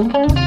Música